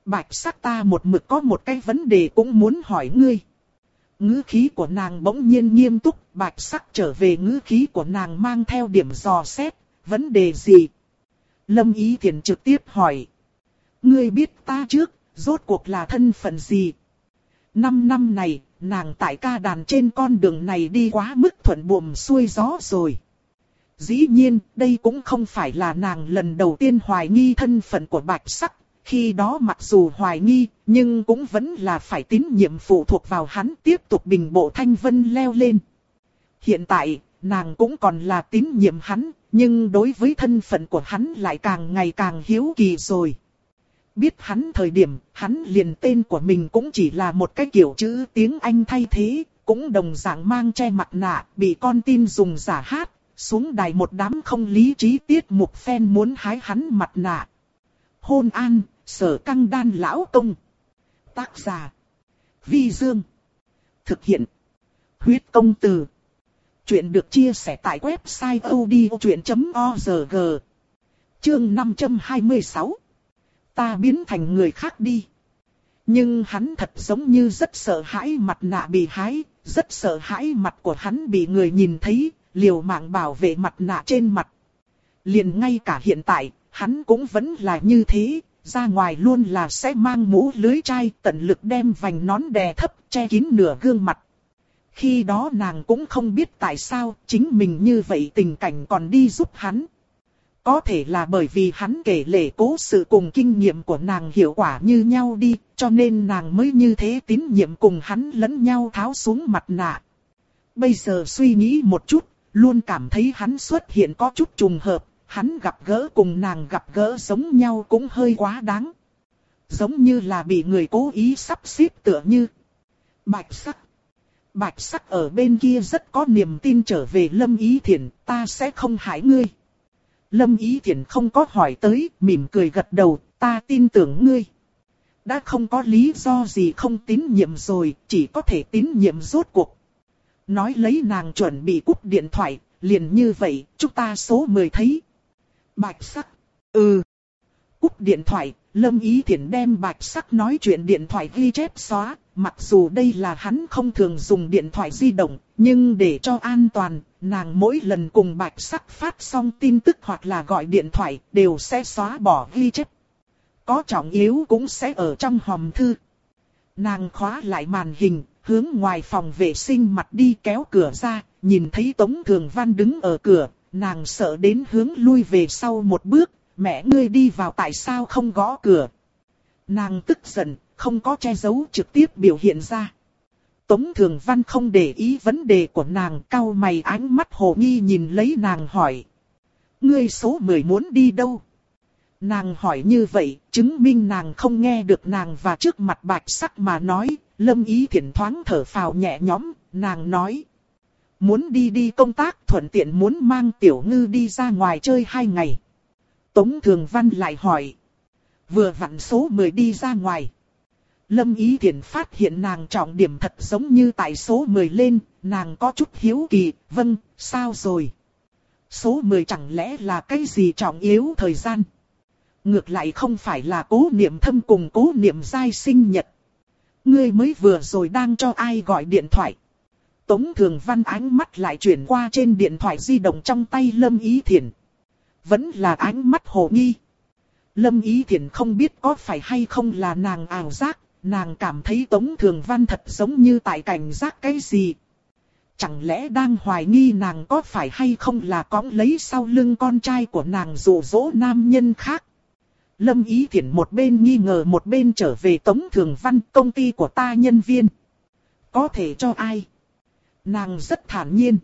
Bạch sắc ta một mực có một cái vấn đề cũng muốn hỏi ngươi. Ngữ khí của nàng bỗng nhiên nghiêm túc, bạch sắc trở về ngữ khí của nàng mang theo điểm dò xét, vấn đề gì? Lâm Ý Thiền trực tiếp hỏi. Ngươi biết ta trước, rốt cuộc là thân phận gì? Năm năm này, nàng tại ca đàn trên con đường này đi quá mức thuận buồm xuôi gió rồi. Dĩ nhiên, đây cũng không phải là nàng lần đầu tiên hoài nghi thân phận của bạch sắc. Khi đó mặc dù hoài nghi, nhưng cũng vẫn là phải tín nhiệm phụ thuộc vào hắn tiếp tục bình bộ thanh vân leo lên. Hiện tại, nàng cũng còn là tín nhiệm hắn, nhưng đối với thân phận của hắn lại càng ngày càng hiếu kỳ rồi. Biết hắn thời điểm, hắn liền tên của mình cũng chỉ là một cái kiểu chữ tiếng Anh thay thế, cũng đồng dạng mang che mặt nạ, bị con tin dùng giả hát, xuống đài một đám không lý trí tiết mục phen muốn hái hắn mặt nạ. Hôn an, sở căng đan lão công. Tác giả. Vi Dương. Thực hiện. Huyết công từ. Chuyện được chia sẻ tại website odchuyện.org. Chương 526. Ta biến thành người khác đi. Nhưng hắn thật giống như rất sợ hãi mặt nạ bị hái, rất sợ hãi mặt của hắn bị người nhìn thấy, liều mạng bảo vệ mặt nạ trên mặt. Liền ngay cả hiện tại, hắn cũng vẫn là như thế, ra ngoài luôn là sẽ mang mũ lưới chai tận lực đem vành nón đè thấp che kín nửa gương mặt. Khi đó nàng cũng không biết tại sao chính mình như vậy tình cảnh còn đi giúp hắn. Có thể là bởi vì hắn kể lể cố sự cùng kinh nghiệm của nàng hiệu quả như nhau đi, cho nên nàng mới như thế tín nhiệm cùng hắn lẫn nhau tháo xuống mặt nạ. Bây giờ suy nghĩ một chút, Luôn cảm thấy hắn xuất hiện có chút trùng hợp, hắn gặp gỡ cùng nàng gặp gỡ giống nhau cũng hơi quá đáng. Giống như là bị người cố ý sắp xếp tựa như. Bạch sắc. Bạch sắc ở bên kia rất có niềm tin trở về Lâm Ý Thiển, ta sẽ không hại ngươi. Lâm Ý Thiển không có hỏi tới, mỉm cười gật đầu, ta tin tưởng ngươi. Đã không có lý do gì không tín nhiệm rồi, chỉ có thể tín nhiệm rốt cuộc. Nói lấy nàng chuẩn bị cúp điện thoại, liền như vậy, chúng ta số 10 thấy. Bạch sắc. Ừ. Cúp điện thoại, Lâm Ý Thiển đem bạch sắc nói chuyện điện thoại ghi chép xóa. Mặc dù đây là hắn không thường dùng điện thoại di động, nhưng để cho an toàn, nàng mỗi lần cùng bạch sắc phát xong tin tức hoặc là gọi điện thoại đều sẽ xóa bỏ ghi chép. Có trọng yếu cũng sẽ ở trong hòm thư. Nàng khóa lại màn hình, hướng ngoài phòng vệ sinh mặt đi kéo cửa ra, nhìn thấy Tống Thường Văn đứng ở cửa, nàng sợ đến hướng lui về sau một bước, mẹ ngươi đi vào tại sao không gõ cửa. Nàng tức giận, không có che giấu trực tiếp biểu hiện ra. Tống Thường Văn không để ý vấn đề của nàng, cau mày ánh mắt hồ nghi nhìn lấy nàng hỏi. Ngươi số 10 muốn đi đâu? Nàng hỏi như vậy, chứng minh nàng không nghe được nàng và trước mặt bạch sắc mà nói, lâm ý thiển thoáng thở phào nhẹ nhõm, nàng nói. Muốn đi đi công tác thuận tiện muốn mang tiểu ngư đi ra ngoài chơi hai ngày. Tống Thường Văn lại hỏi. Vừa vặn số 10 đi ra ngoài. Lâm Ý Thiển phát hiện nàng trọng điểm thật giống như tại số 10 lên, nàng có chút hiếu kỳ, vâng, sao rồi? Số 10 chẳng lẽ là cái gì trọng yếu thời gian? Ngược lại không phải là cố niệm thâm cùng cố niệm giai sinh nhật. Ngươi mới vừa rồi đang cho ai gọi điện thoại. Tống Thường Văn ánh mắt lại chuyển qua trên điện thoại di động trong tay Lâm Ý Thiển. Vẫn là ánh mắt hồ nghi. Lâm Ý Thiển không biết có phải hay không là nàng ảo giác, nàng cảm thấy Tống Thường Văn thật giống như tại cảnh giác cái gì. Chẳng lẽ đang hoài nghi nàng có phải hay không là cõng lấy sau lưng con trai của nàng dụ dỗ nam nhân khác. Lâm Ý Thiển một bên nghi ngờ một bên trở về Tống Thường Văn công ty của ta nhân viên. Có thể cho ai? Nàng rất thản nhiên.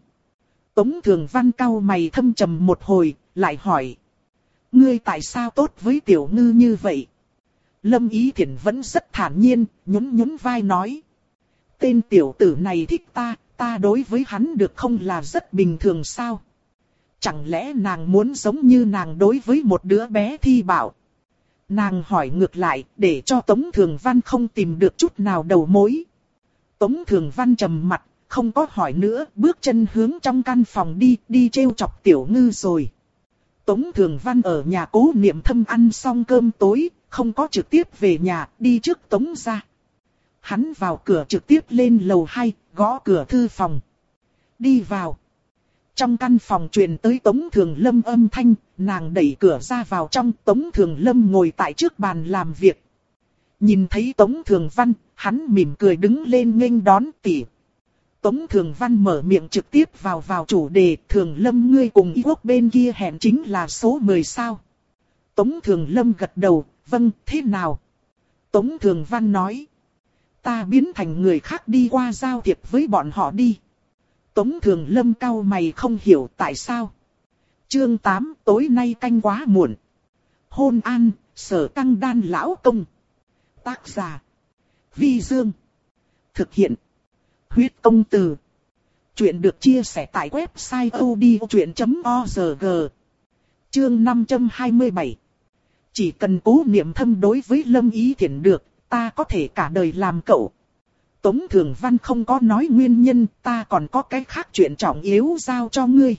Tống Thường Văn cau mày thâm trầm một hồi, lại hỏi. Ngươi tại sao tốt với tiểu ngư như vậy? Lâm Ý Thiển vẫn rất thản nhiên, nhún nhún vai nói. Tên tiểu tử này thích ta, ta đối với hắn được không là rất bình thường sao? Chẳng lẽ nàng muốn giống như nàng đối với một đứa bé thi bảo? Nàng hỏi ngược lại, để cho Tống Thường Văn không tìm được chút nào đầu mối. Tống Thường Văn trầm mặt, không có hỏi nữa, bước chân hướng trong căn phòng đi, đi treo chọc tiểu ngư rồi. Tống Thường Văn ở nhà cố niệm thâm ăn xong cơm tối, không có trực tiếp về nhà, đi trước Tống ra. Hắn vào cửa trực tiếp lên lầu 2, gõ cửa thư phòng. Đi vào. Trong căn phòng truyền tới Tống Thường Lâm âm thanh, nàng đẩy cửa ra vào trong Tống Thường Lâm ngồi tại trước bàn làm việc. Nhìn thấy Tống Thường Văn, hắn mỉm cười đứng lên nghênh đón tỉ. Tống Thường Văn mở miệng trực tiếp vào vào chủ đề Thường Lâm ngươi cùng y quốc bên kia hẹn chính là số 10 sao. Tống Thường Lâm gật đầu, vâng, thế nào? Tống Thường Văn nói. Ta biến thành người khác đi qua giao thiệp với bọn họ đi. Tống Thường Lâm cau mày không hiểu tại sao. Chương 8 tối nay canh quá muộn. Hôn an, sở căng đan lão công. Tác giả. Vi Dương. Thực hiện. Huyết công từ. Chuyện được chia sẻ tại website odchuyện.org. Chương 527. Chỉ cần cố niệm thâm đối với Lâm Ý Thiển được, ta có thể cả đời làm cậu. Tống Thường Văn không có nói nguyên nhân, ta còn có cái khác chuyện trọng yếu giao cho ngươi.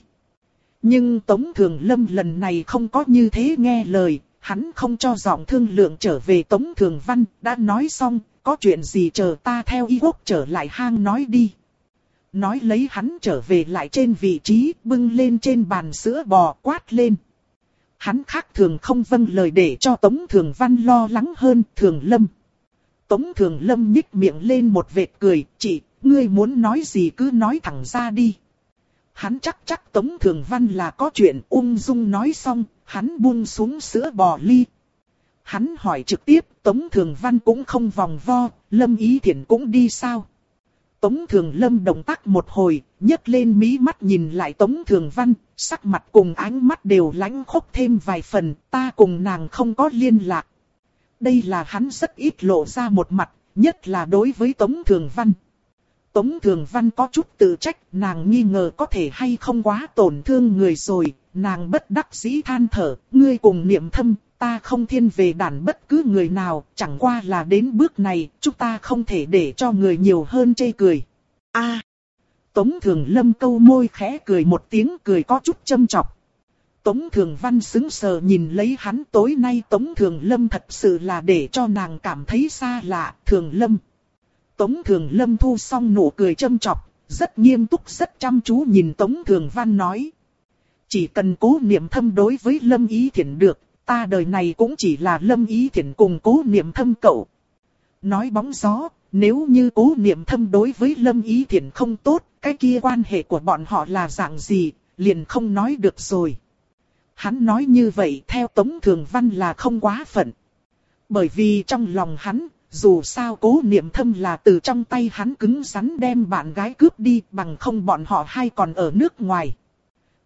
Nhưng Tống Thường Lâm lần này không có như thế nghe lời, hắn không cho giọng thương lượng trở về Tống Thường Văn, đã nói xong, có chuyện gì chờ ta theo y quốc trở lại hang nói đi. Nói lấy hắn trở về lại trên vị trí, bưng lên trên bàn sữa bò quát lên. Hắn khác thường không vâng lời để cho Tống Thường Văn lo lắng hơn Thường Lâm. Tống Thường Lâm nhích miệng lên một vệt cười, chị, ngươi muốn nói gì cứ nói thẳng ra đi. Hắn chắc chắc Tống Thường Văn là có chuyện ung dung nói xong, hắn buông xuống sữa bò ly. Hắn hỏi trực tiếp, Tống Thường Văn cũng không vòng vo, Lâm Ý Thiển cũng đi sao? Tống Thường Lâm động tác một hồi, nhấc lên mí mắt nhìn lại Tống Thường Văn, sắc mặt cùng ánh mắt đều lãnh khốc thêm vài phần, ta cùng nàng không có liên lạc. Đây là hắn rất ít lộ ra một mặt, nhất là đối với Tống Thường Văn. Tống Thường Văn có chút tự trách, nàng nghi ngờ có thể hay không quá tổn thương người rồi, nàng bất đắc dĩ than thở, ngươi cùng niệm thâm, ta không thiên về đàn bất cứ người nào, chẳng qua là đến bước này, chúng ta không thể để cho người nhiều hơn chê cười. A. Tống Thường Lâm câu môi khẽ cười một tiếng cười có chút châm chọc. Tống Thường Văn xứng sờ nhìn lấy hắn tối nay Tống Thường Lâm thật sự là để cho nàng cảm thấy xa lạ, Thường Lâm. Tống Thường Lâm thu xong nụ cười châm chọc, rất nghiêm túc rất chăm chú nhìn Tống Thường Văn nói. Chỉ cần cố niệm thâm đối với Lâm Ý Thiển được, ta đời này cũng chỉ là Lâm Ý Thiển cùng cố niệm thâm cậu. Nói bóng gió, nếu như cố niệm thâm đối với Lâm Ý Thiển không tốt, cái kia quan hệ của bọn họ là dạng gì, liền không nói được rồi. Hắn nói như vậy theo Tống Thường Văn là không quá phận. Bởi vì trong lòng hắn, dù sao cố niệm thâm là từ trong tay hắn cứng rắn đem bạn gái cướp đi bằng không bọn họ hay còn ở nước ngoài.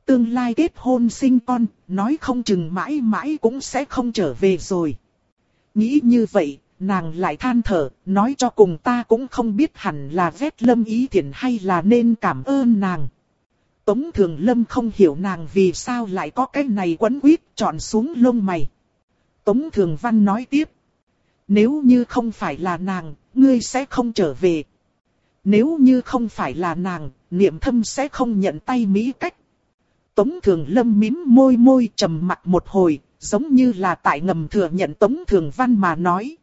Tương lai kết hôn sinh con, nói không chừng mãi mãi cũng sẽ không trở về rồi. Nghĩ như vậy, nàng lại than thở, nói cho cùng ta cũng không biết hẳn là vét lâm ý thiện hay là nên cảm ơn nàng. Tống Thường Lâm không hiểu nàng vì sao lại có cái này quấn quýt chọn xuống lông mày. Tống Thường Văn nói tiếp. Nếu như không phải là nàng, ngươi sẽ không trở về. Nếu như không phải là nàng, niệm thâm sẽ không nhận tay Mỹ cách. Tống Thường Lâm mím môi môi trầm mặt một hồi, giống như là tại ngầm thừa nhận Tống Thường Văn mà nói.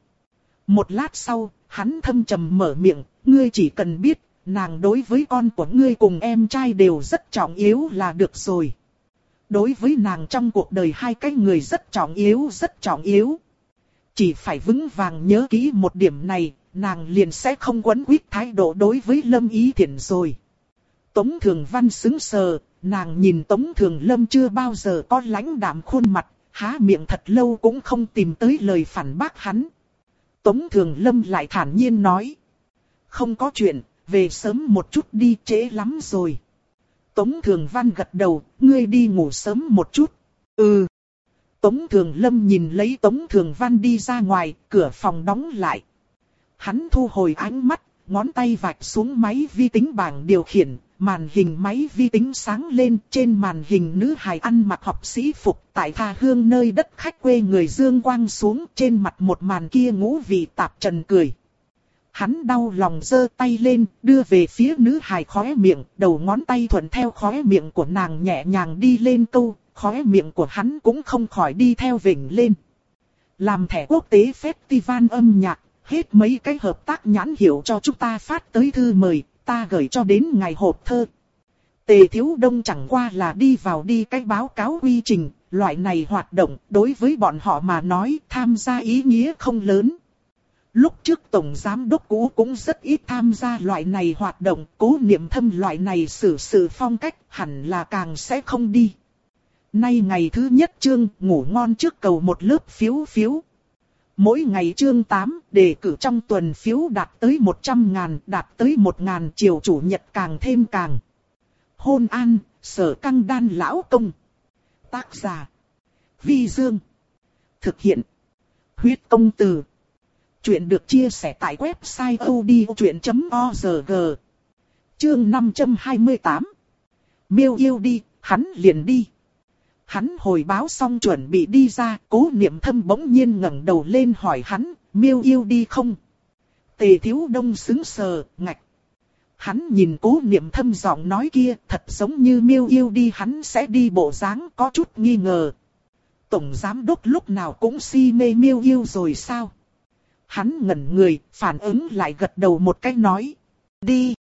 Một lát sau, hắn thâm trầm mở miệng, ngươi chỉ cần biết, nàng đối với con của ngươi cùng em trai đều rất trọng yếu là được rồi. Đối với nàng trong cuộc đời hai cái người rất trọng yếu rất trọng yếu. Chỉ phải vững vàng nhớ kỹ một điểm này, nàng liền sẽ không quấn quýt thái độ đối với Lâm Ý Thiển rồi. Tống Thường Văn xứng sờ, nàng nhìn Tống Thường Lâm chưa bao giờ có lãnh đạm khuôn mặt, há miệng thật lâu cũng không tìm tới lời phản bác hắn. Tống Thường Lâm lại thản nhiên nói. Không có chuyện, về sớm một chút đi trễ lắm rồi. Tống Thường Văn gật đầu, ngươi đi ngủ sớm một chút. Ừ. Tống Thường Lâm nhìn lấy Tống Thường Văn đi ra ngoài, cửa phòng đóng lại. Hắn thu hồi ánh mắt, ngón tay vạch xuống máy vi tính bảng điều khiển, màn hình máy vi tính sáng lên trên màn hình nữ hài ăn mặc học sĩ phục tại tha hương nơi đất khách quê người dương quang xuống trên mặt một màn kia ngũ vị tạp trần cười. Hắn đau lòng giơ tay lên, đưa về phía nữ hài khóe miệng, đầu ngón tay thuận theo khóe miệng của nàng nhẹ nhàng đi lên câu, khóe miệng của hắn cũng không khỏi đi theo vỉnh lên. Làm thẻ quốc tế festival âm nhạc, hết mấy cái hợp tác nhãn hiệu cho chúng ta phát tới thư mời, ta gửi cho đến ngày hộp thơ. Tề Thiếu Đông chẳng qua là đi vào đi cái báo cáo quy trình, loại này hoạt động đối với bọn họ mà nói tham gia ý nghĩa không lớn. Lúc trước Tổng Giám Đốc cũ cũng rất ít tham gia loại này hoạt động, cố niệm thâm loại này xử sự phong cách hẳn là càng sẽ không đi. Nay ngày thứ nhất chương ngủ ngon trước cầu một lớp phiếu phiếu. Mỗi ngày chương 8 đề cử trong tuần phiếu đạt tới 100 ngàn, đạt tới 1 ngàn chiều chủ nhật càng thêm càng. Hôn an, sở căng đan lão công. Tác giả. Vi Dương. Thực hiện. Huyết công từ. Chuyện được chia sẻ tại website odchuyện.org. Chương 528. Miêu yêu đi, hắn liền đi. Hắn hồi báo xong chuẩn bị đi ra, cố niệm thâm bỗng nhiên ngẩng đầu lên hỏi hắn, miêu yêu đi không? Tề thiếu đông xứng sờ, ngạch. Hắn nhìn cố niệm thâm giọng nói kia, thật giống như miêu yêu đi hắn sẽ đi bộ dáng có chút nghi ngờ. Tổng giám đốc lúc nào cũng si mê miêu yêu rồi sao? Hắn ngẩn người, phản ứng lại gật đầu một cách nói. Đi.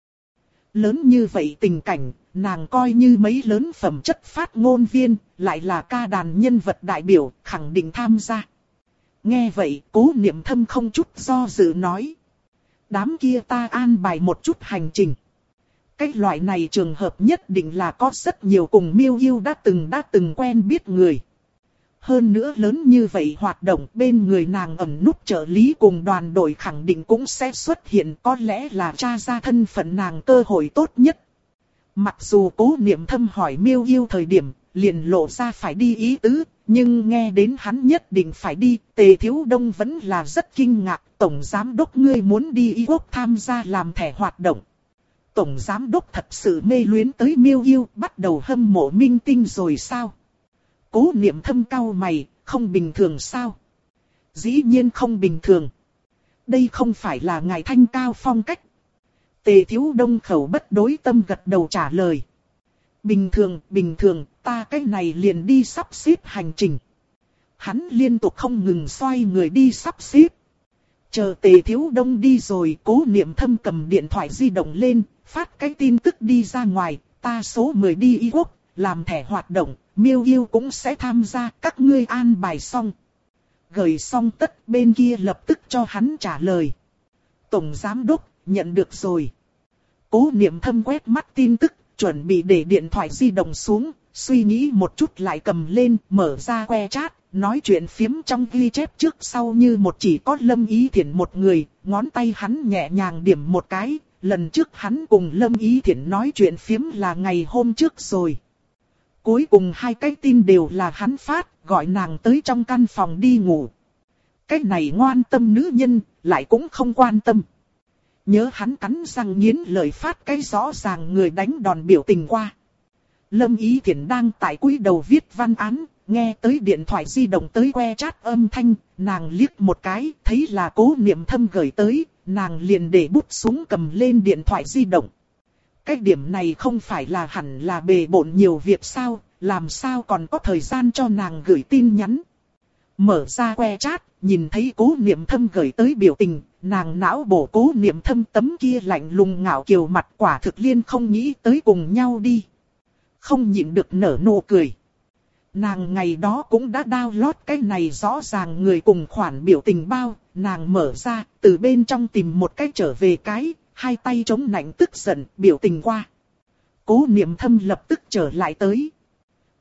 Lớn như vậy tình cảnh, nàng coi như mấy lớn phẩm chất phát ngôn viên, lại là ca đàn nhân vật đại biểu, khẳng định tham gia. Nghe vậy, cố niệm thâm không chút do dự nói. Đám kia ta an bài một chút hành trình. Cái loại này trường hợp nhất định là có rất nhiều cùng miêu yêu đã từng đã từng quen biết người. Hơn nữa lớn như vậy hoạt động bên người nàng ẩn nút trợ lý cùng đoàn đội khẳng định cũng sẽ xuất hiện có lẽ là tra ra thân phận nàng cơ hội tốt nhất. Mặc dù cố niệm thâm hỏi miêu yêu thời điểm, liền lộ ra phải đi ý tứ, nhưng nghe đến hắn nhất định phải đi, tề thiếu đông vẫn là rất kinh ngạc, tổng giám đốc ngươi muốn đi y quốc tham gia làm thẻ hoạt động. Tổng giám đốc thật sự mê luyến tới miêu yêu, bắt đầu hâm mộ minh tinh rồi sao? Cố niệm thâm cao mày, không bình thường sao? Dĩ nhiên không bình thường. Đây không phải là ngài thanh cao phong cách. Tề thiếu đông khẩu bất đối tâm gật đầu trả lời. Bình thường, bình thường, ta cái này liền đi sắp xếp hành trình. Hắn liên tục không ngừng xoay người đi sắp xếp. Chờ tề thiếu đông đi rồi, cố niệm thâm cầm điện thoại di động lên, phát cái tin tức đi ra ngoài, ta số 10 đi y quốc, làm thẻ hoạt động, miêu yêu cũng sẽ tham gia, các ngươi an bài xong. Gửi xong tất bên kia lập tức cho hắn trả lời. Tổng Giám Đốc, nhận được rồi. Cố niệm thâm quét mắt tin tức, chuẩn bị để điện thoại di động xuống, suy nghĩ một chút lại cầm lên, mở ra que chat, nói chuyện phiếm trong ghi chép trước sau như một chỉ có lâm ý thiện một người, ngón tay hắn nhẹ nhàng điểm một cái, lần trước hắn cùng lâm ý thiện nói chuyện phiếm là ngày hôm trước rồi. Cuối cùng hai cái tin đều là hắn phát, gọi nàng tới trong căn phòng đi ngủ. Cái này ngoan tâm nữ nhân, lại cũng không quan tâm. Nhớ hắn cắn răng nghiến lời phát cái rõ ràng người đánh đòn biểu tình qua. Lâm Ý Thiển đang tại cúi đầu viết văn án, nghe tới điện thoại di động tới que chat âm thanh, nàng liếc một cái, thấy là cố niệm thâm gửi tới, nàng liền để bút xuống cầm lên điện thoại di động. Cái điểm này không phải là hẳn là bề bộn nhiều việc sao, làm sao còn có thời gian cho nàng gửi tin nhắn. Mở ra que chat, nhìn thấy cố niệm thâm gửi tới biểu tình, nàng não bổ cố niệm thâm tấm kia lạnh lùng ngạo kiều mặt quả thực liên không nghĩ tới cùng nhau đi. Không nhịn được nở nụ cười. Nàng ngày đó cũng đã download cái này rõ ràng người cùng khoản biểu tình bao, nàng mở ra, từ bên trong tìm một cái trở về cái, hai tay chống nạnh tức giận, biểu tình qua. Cố niệm thâm lập tức trở lại tới.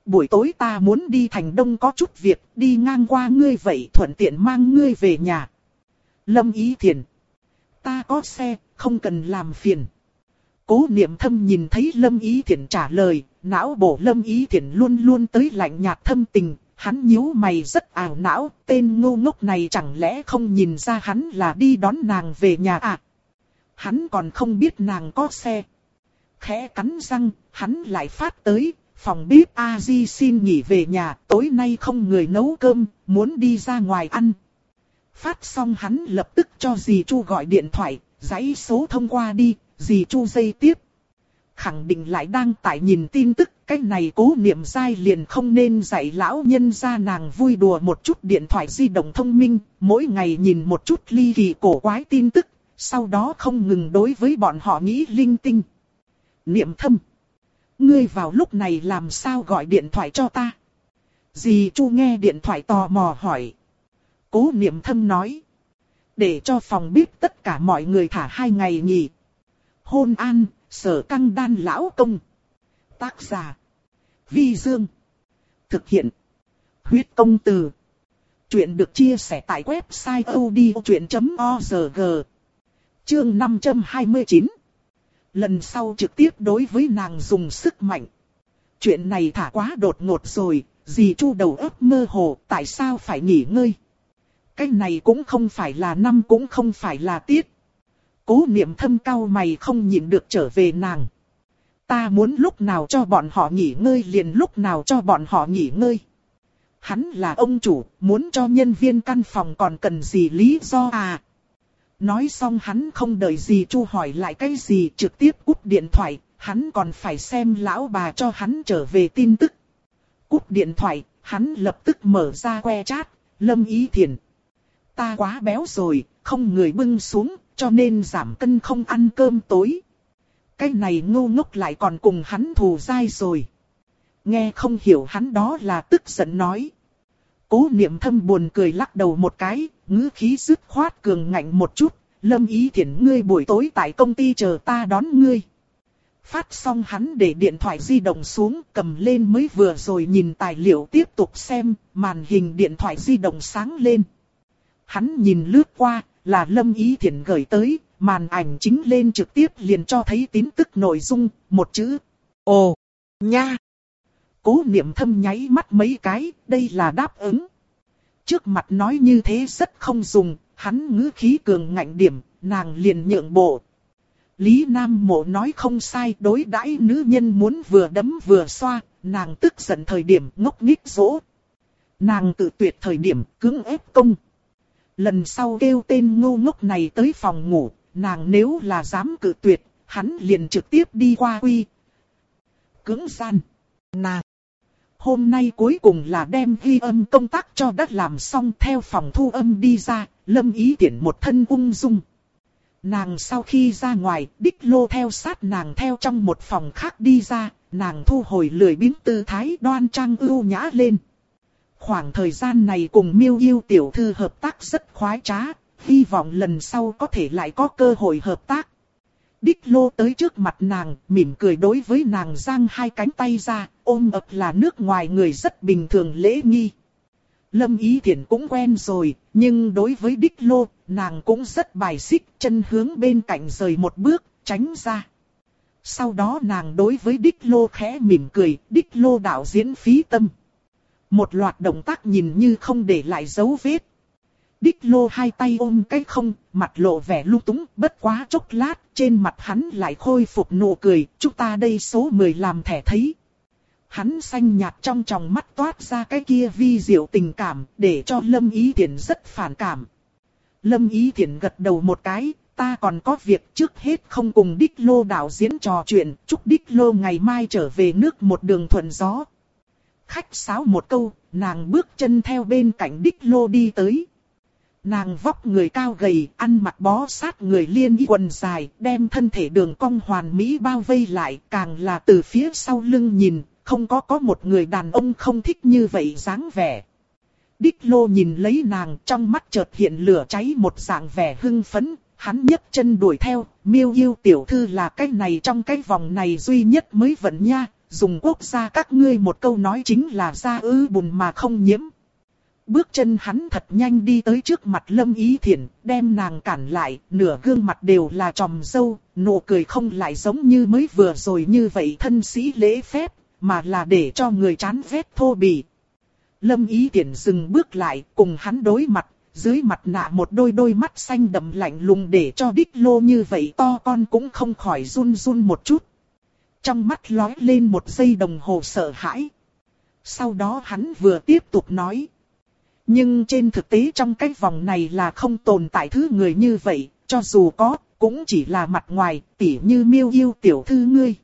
Buổi tối ta muốn đi thành đông có chút việc, đi ngang qua ngươi vậy thuận tiện mang ngươi về nhà. Lâm Ý Thiền. Ta có xe, không cần làm phiền. Cố niệm thâm nhìn thấy Lâm Ý Thiển trả lời, não bộ Lâm Ý Thiển luôn luôn tới lạnh nhạt thâm tình, hắn nhíu mày rất ảo não, tên ngu ngốc này chẳng lẽ không nhìn ra hắn là đi đón nàng về nhà à? Hắn còn không biết nàng có xe. Khẽ cắn răng, hắn lại phát tới, phòng bếp a di xin nghỉ về nhà, tối nay không người nấu cơm, muốn đi ra ngoài ăn. Phát xong hắn lập tức cho dì Chu gọi điện thoại, giấy số thông qua đi, dì Chu dây tiếp. Khẳng định lại đang tại nhìn tin tức, cái này cố niệm dai liền không nên dạy lão nhân ra nàng vui đùa một chút điện thoại di động thông minh, mỗi ngày nhìn một chút ly kỳ cổ quái tin tức, sau đó không ngừng đối với bọn họ nghĩ linh tinh. Niệm thâm. Ngươi vào lúc này làm sao gọi điện thoại cho ta? Dì Chu nghe điện thoại tò mò hỏi. Cố niệm thâm nói. Để cho phòng bếp tất cả mọi người thả hai ngày nghỉ. Hôn an, sở căng đan lão công. Tác giả. Vi Dương. Thực hiện. Huyết công từ. Chuyện được chia sẻ tại website odchuyện.org. Chương 529. Lần sau trực tiếp đối với nàng dùng sức mạnh. Chuyện này thả quá đột ngột rồi, dì chu đầu óc mơ hồ, tại sao phải nghỉ ngơi? Cái này cũng không phải là năm cũng không phải là tiết. Cố niệm thâm cao mày không nhịn được trở về nàng. Ta muốn lúc nào cho bọn họ nghỉ ngơi liền lúc nào cho bọn họ nghỉ ngơi. Hắn là ông chủ, muốn cho nhân viên căn phòng còn cần gì lý do à? Nói xong hắn không đợi gì chu hỏi lại cái gì trực tiếp cúp điện thoại, hắn còn phải xem lão bà cho hắn trở về tin tức. Cúp điện thoại, hắn lập tức mở ra que chat, lâm ý thiền. Ta quá béo rồi, không người bưng xuống, cho nên giảm cân không ăn cơm tối. Cái này ngu ngốc lại còn cùng hắn thù dai rồi. Nghe không hiểu hắn đó là tức giận nói. Cố niệm thâm buồn cười lắc đầu một cái, ngữ khí dứt khoát cường ngạnh một chút, lâm ý thiện ngươi buổi tối tại công ty chờ ta đón ngươi. Phát xong hắn để điện thoại di động xuống cầm lên mới vừa rồi nhìn tài liệu tiếp tục xem, màn hình điện thoại di động sáng lên. Hắn nhìn lướt qua, là lâm ý thiện gửi tới, màn ảnh chính lên trực tiếp liền cho thấy tin tức nội dung, một chữ. Ồ, nha. Cố niệm thâm nháy mắt mấy cái, đây là đáp ứng. Trước mặt nói như thế rất không dùng, hắn ngữ khí cường ngạnh điểm, nàng liền nhượng bộ. Lý Nam Mộ nói không sai, đối đãi nữ nhân muốn vừa đấm vừa xoa, nàng tức giận thời điểm ngốc nghích dỗ. Nàng tự tuyệt thời điểm cứng ép công. Lần sau kêu tên ngu ngốc này tới phòng ngủ, nàng nếu là dám cự tuyệt, hắn liền trực tiếp đi qua quy. Cứng gian. Nàng. Hôm nay cuối cùng là đem ghi âm công tác cho đất làm xong theo phòng thu âm đi ra, lâm ý tiện một thân ung dung. Nàng sau khi ra ngoài, đích lô theo sát nàng theo trong một phòng khác đi ra, nàng thu hồi lười biếng tư thái đoan trang ưu nhã lên. Khoảng thời gian này cùng miêu yêu tiểu thư hợp tác rất khoái trá, hy vọng lần sau có thể lại có cơ hội hợp tác. Đích lô tới trước mặt nàng, mỉm cười đối với nàng giang hai cánh tay ra, ôm ập là nước ngoài người rất bình thường lễ nghi. Lâm Ý Thiển cũng quen rồi, nhưng đối với đích lô, nàng cũng rất bài xích, chân hướng bên cạnh rời một bước, tránh ra. Sau đó nàng đối với đích lô khẽ mỉm cười, đích lô đạo diễn phí tâm. Một loạt động tác nhìn như không để lại dấu vết. Đích lô hai tay ôm cái không, mặt lộ vẻ lung túng, bất quá chốc lát, trên mặt hắn lại khôi phục nụ cười, chúng ta đây số 10 làm thẻ thấy. Hắn xanh nhạt trong tròng mắt toát ra cái kia vi diệu tình cảm, để cho Lâm Ý Thiển rất phản cảm. Lâm Ý Thiển gật đầu một cái, ta còn có việc trước hết không cùng Đích Lô đạo diễn trò chuyện, chúc Đích Lô ngày mai trở về nước một đường thuận gió. Khách sáo một câu, nàng bước chân theo bên cạnh Đích Lô đi tới. Nàng vóc người cao gầy, ăn mặc bó sát người liên y quần dài, đem thân thể đường cong hoàn mỹ bao vây lại, càng là từ phía sau lưng nhìn, không có có một người đàn ông không thích như vậy dáng vẻ. Đích lô nhìn lấy nàng trong mắt chợt hiện lửa cháy một dạng vẻ hưng phấn, hắn nhấc chân đuổi theo, miêu yêu tiểu thư là cái này trong cái vòng này duy nhất mới vận nha, dùng quốc gia các ngươi một câu nói chính là ra ư bùn mà không nhiễm. Bước chân hắn thật nhanh đi tới trước mặt Lâm Ý Thiển, đem nàng cản lại, nửa gương mặt đều là tròm dâu, nụ cười không lại giống như mới vừa rồi như vậy thân sĩ lễ phép, mà là để cho người chán ghét thô bỉ. Lâm Ý Thiển dừng bước lại, cùng hắn đối mặt, dưới mặt nạ một đôi đôi mắt xanh đậm lạnh lùng để cho đích lô như vậy to con cũng không khỏi run run một chút. Trong mắt lói lên một giây đồng hồ sợ hãi. Sau đó hắn vừa tiếp tục nói. Nhưng trên thực tế trong cái vòng này là không tồn tại thứ người như vậy, cho dù có, cũng chỉ là mặt ngoài, tỉ như miêu yêu tiểu thư ngươi.